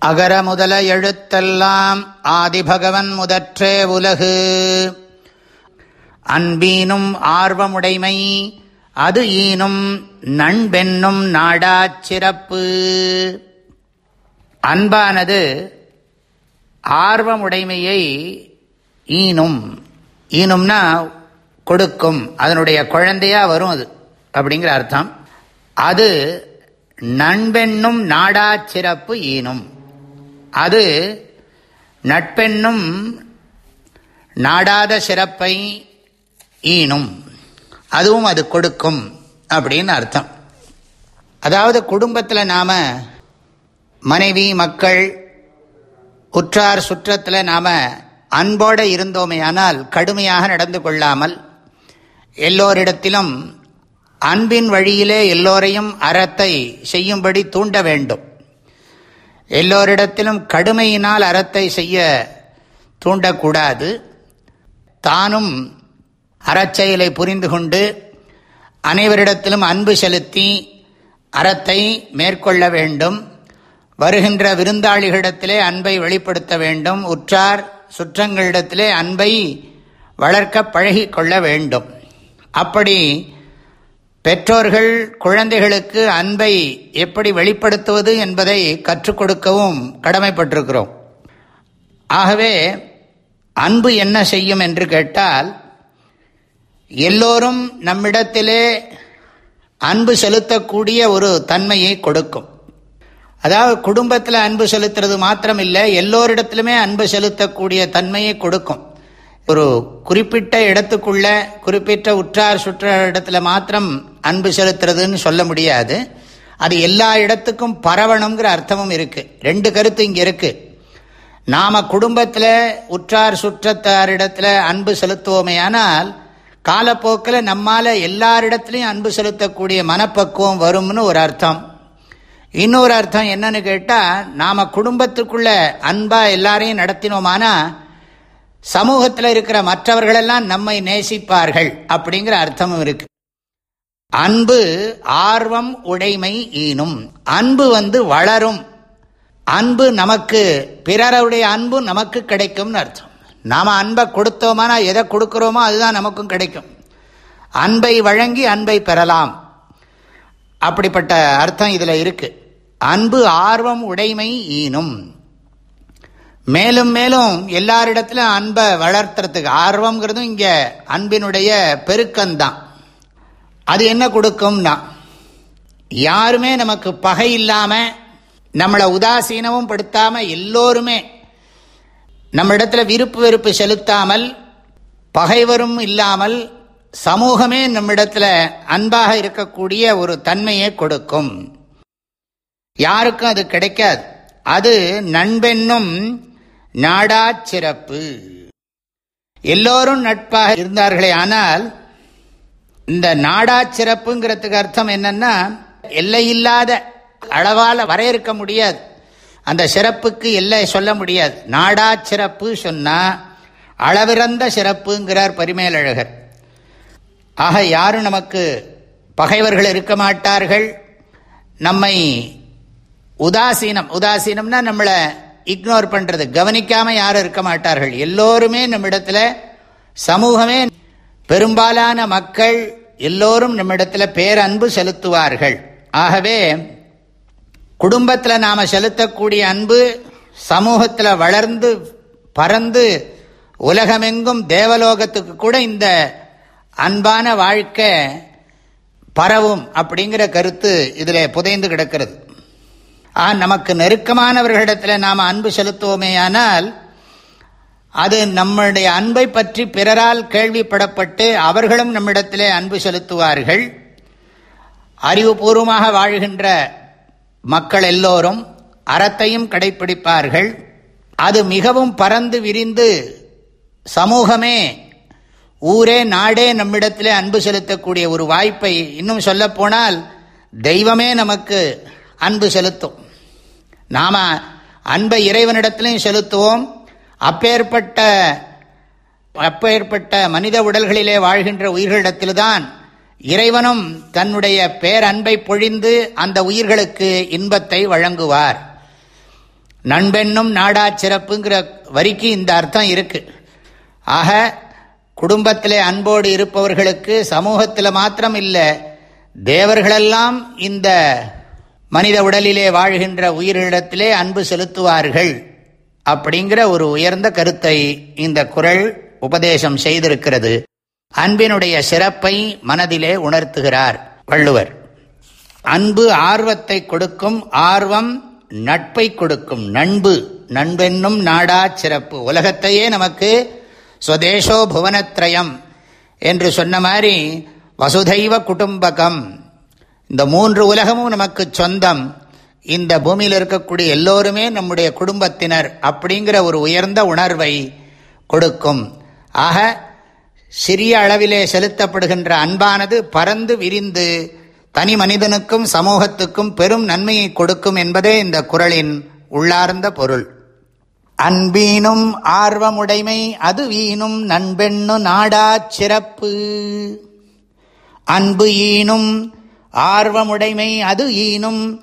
அகர முதல எழுத்தெல்லாம் ஆதிபகவன் முதற்றே உலகு. அன்பீனும் ஆர்வமுடைமை அது ஈனும் நண்பென்னும் நாடாச் சிறப்பு. அன்பானது ஆர்வமுடைமையை ஈனும் ஈனும்னா கொடுக்கும் அதனுடைய குழந்தையா வரும் அது அப்படிங்கிற அர்த்தம். அது நண்பென்னும் நாடாச் சிறப்பு ஈனும். அது நட்பென்னும் நாடாத சிறப்பை ஈனும் அதுவும் அது கொடுக்கும் அப்படின்னு அர்த்தம். அதாவது குடும்பத்தில் நாம் மனைவி மக்கள் உற்றார் சுற்றத்தில் நாம் அன்போடு இருந்தோமே ஆனால் கடுமையாக நடந்து கொள்ளாமல் எல்லோரிடத்திலும் அன்பின் வழியிலே எல்லோரையும் அறத்தை செய்யும்படி தூண்ட வேண்டும். எல்லோரிடத்திலும் கடுமையினால் அறத்தை செய்ய தூண்டக்கூடாது. தானும் அறச்செயலை புரிந்து கொண்டு அனைவரிடத்திலும் அன்பு செலுத்தி அறத்தை மேற்கொள்ள வேண்டும். வருகின்ற விருந்தாளிகளிடத்திலே அன்பை வெளிப்படுத்த வேண்டும். உற்றார் சுற்றங்களிடத்திலே அன்பை வளர்க்க பழகி கொள்ள வேண்டும். அப்படி பெற்றோர்கள் குழந்தைகளுக்கு அன்பை எப்படி வெளிப்படுத்துவது என்பதை கற்றுக் கொடுக்கவும் கடமைப்பட்டிருக்கிறோம். ஆகவே அன்பு என்ன செய்யும் என்று கேட்டால் எல்லோரும் நம்மிடத்திலே அன்பு செலுத்தக்கூடிய ஒரு தன்மையை கொடுக்கும். அதாவது குடும்பத்தில் அன்பு செலுத்துறது மாத்திரம் இல்லை எல்லோரிடத்திலுமே அன்பு செலுத்தக்கூடிய தன்மையை கொடுக்கும். ஒரு குறிப்பிட்ட இடத்துக்குள்ள குறிப்பிட்ட உற்றார் சுற்ற இடத்துல மாத்திரம் அன்பு செலுத்துறதுன்னு சொல்ல முடியாது. அது எல்லா இடத்துக்கும் பரவணுங்கிற அர்த்தமும் இருக்குது ரெண்டு கருத்து இங்கே இருக்குது நாம் குடும்பத்தில் உற்றார் சுற்றத்தாரிடத்தில் அன்பு செலுத்துவோமையானால் காலப்போக்கில் நம்மால் எல்லாரிடத்துலையும் அன்பு செலுத்தக்கூடிய மனப்பக்குவம் வரும்னு ஒரு அர்த்தம். இன்னொரு அர்த்தம் என்னன்னு கேட்டால் நாம் குடும்பத்துக்குள்ள அன்பாக எல்லாரையும் நடத்தினோமானா சமூகத்தில் இருக்கிற மற்றவர்களெல்லாம் நம்மை நேசிப்பார்கள் அப்படிங்கிற அர்த்தமும் இருக்குது அன்பு ஆர்வம் உடைமை ஈனும். அன்பு வந்து வளரும். அன்பு நமக்கு பிறருடைய அன்பு நமக்கு கிடைக்கும்னு அர்த்தம். நாம் அன்பை கொடுத்தோமானா எதை கொடுக்குறோமோ அதுதான் நமக்கும் கிடைக்கும். அன்பை வழங்கி அன்பை பெறலாம். அப்படிப்பட்ட அர்த்தம் இதில் இருக்கு. அன்பு ஆர்வம் உடைமை ஈனும். மேலும் மேலும் எல்லாரிடத்திலும் அன்பை வளர்த்துறதுக்கு ஆர்வம்ங்கிறதும் இங்கே அன்பினுடைய பெருக்கம்தான். அது என்ன கொடுக்கும்னா யாருமே நமக்கு பகை இல்லாமல் நம்மளை உதாசீனமும் படுத்தாமல் எல்லோருமே நம்ம இடத்துல விருப்பு வெறுப்பு செலுத்தாமல் பகைவரும் இல்லாமல் சமூகமே நம்மிடத்தில் அன்பாக இருக்கக்கூடிய ஒரு தன்மையை கொடுக்கும். யாருக்கும் அது கிடைக்காது. அது நண்பென்னும் நாடா சிறப்பு. எல்லோரும் நட்பாக இருந்தார்களே ஆனால் இந்த நாடா சிறப்புங்கிறதுக்கு அர்த்தம் என்னன்னா எல்லையில்லாத அளவால் வரையறுக்க முடியாது. அந்த சிறப்புக்கு எல்லை சொல்ல முடியாது. நாடா சிறப்பு சொன்னால் அளவிறந்த சிறப்புங்கிறார் பரிமேலழகர். ஆக யாரும் நமக்கு பகைவர்கள் இருக்க மாட்டார்கள். நம்மை உதாசீனம் உதாசீனம்னா நம்மளை இக்னோர் பண்ணுறது கவனிக்காமல் யாரும் இருக்க மாட்டார்கள். எல்லோருமே நம்மிடத்தில் சமூகமே பெரும்பாலான மக்கள் எல்லோரும் நம்மிடத்தில் பேரன்பு செலுத்துவார்கள். ஆகவே குடும்பத்தில் நாம் செலுத்தக்கூடிய அன்பு சமூகத்தில் வளர்ந்து பறந்து உலகமெங்கும் தேவலோகத்துக்கு கூட இந்த அன்பான வாழ்க்கை பரவும் அப்படிங்கிற கருத்து இதில் புதைந்து கிடக்கிறது. நமக்கு நெருக்கமானவர்களிடத்தில் நாம் அன்பு செலுத்துவோமே ஆனால் அது நம்முடைய அன்பை பற்றி பிறரால் கேள்விப்படப்பட்டு அவர்களும் நம்மிடத்திலே அன்பு செலுத்துவார்கள். அறிவுபூர்வமாக வாழ்கின்ற மக்கள் எல்லோரும் அறத்தையும் கடைபிடிப்பார்கள் அது மிகவும் பறந்து விரிந்து சமூகமே ஊரே நாடே நம்மிடத்திலே அன்பு செலுத்தக்கூடிய ஒரு வாய்ப்பை இன்னும் சொல்லப்போனால் தெய்வமே நமக்கு அன்பு செலுத்தும். நாம் அன்பை இறைவனிடத்திலையும் செலுத்துவோம். அப்பேற்பட்ட அப்பேற்பட்ட மனித உடல்களிலே வாழ்கின்ற உயிர்களிடத்தில்தான் இறைவனும் தன்னுடைய பேரன்பை பொழிந்து அந்த உயிர்களுக்கு இன்பத்தை வழங்குவார். நண்பென்னும் நாடா சிறப்புங்கிற வரிக்கு இந்த அர்த்தம் இருக்கு. ஆக குடும்பத்திலே அன்போடு இருப்பவர்களுக்கு சமூகத்தில் மாத்திரம் இல்லை தேவர்களெல்லாம் இந்த மனித உடலிலே வாழ்கின்ற உயிரிடத்திலே அன்பு செலுத்துவார்கள். அப்படிங்கிற ஒரு உயர்ந்த கருத்தை இந்த குரல் உபதேசம் செய்திருக்கிறது. அன்பினுடைய சிறப்பை மனதிலே உணர்த்துகிறார் வள்ளுவர். அன்பு ஆர்வத்தை கொடுக்கும் ஆர்வம் நட்பை கொடுக்கும் நண்பு நண்பென்னும் நாடா சிறப்பு. உலகத்தையே நமக்கு ஸ்வதேசோ புவனத்ரயம் என்று சொன்ன மாதிரி வசுதைவ குடும்பகம். இந்த மூன்று உலகமும் நமக்கு சொந்தம். இந்த பூமியில் இருக்கக்கூடிய எல்லோருமே நம்முடைய குடும்பத்தினர் அப்படிங்கிற ஒரு உயர்ந்த உணர்வை கொடுக்கும். ஆக சிறிய அளவிலே செலுத்தப்படுகின்ற அன்பானது பறந்து விரிந்து தனி மனிதனுக்கும் சமூகத்துக்கும் பெரும் நன்மையை கொடுக்கும் என்பதே இந்த குரலின் உள்ளார்ந்த பொருள். அன்பீனும் ஆர்வமுடைமை அது வீணும் நண்பெண்ணு நாடா சிறப்பு. அன்பு ஈனும் ஆர்வமுடைமை அது ஈனும்